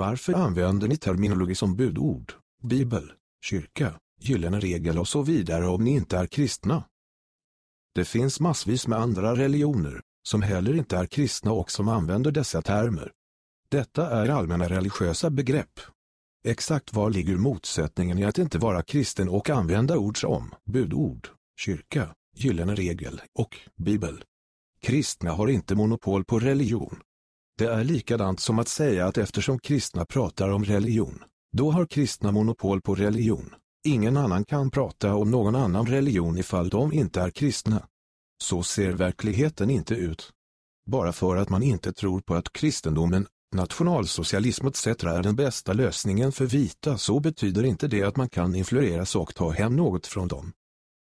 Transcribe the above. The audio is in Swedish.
Varför använder ni terminologi som budord, bibel, kyrka, gyllene regel och så vidare om ni inte är kristna? Det finns massvis med andra religioner, som heller inte är kristna och som använder dessa termer. Detta är allmänna religiösa begrepp. Exakt var ligger motsättningen i att inte vara kristen och använda ord som budord, kyrka, gyllene regel och bibel? Kristna har inte monopol på religion. Det är likadant som att säga att eftersom kristna pratar om religion, då har kristna monopol på religion. Ingen annan kan prata om någon annan religion ifall de inte är kristna. Så ser verkligheten inte ut. Bara för att man inte tror på att kristendomen, nationalsocialism etc. är den bästa lösningen för vita så betyder inte det att man kan influeras och ta hem något från dem.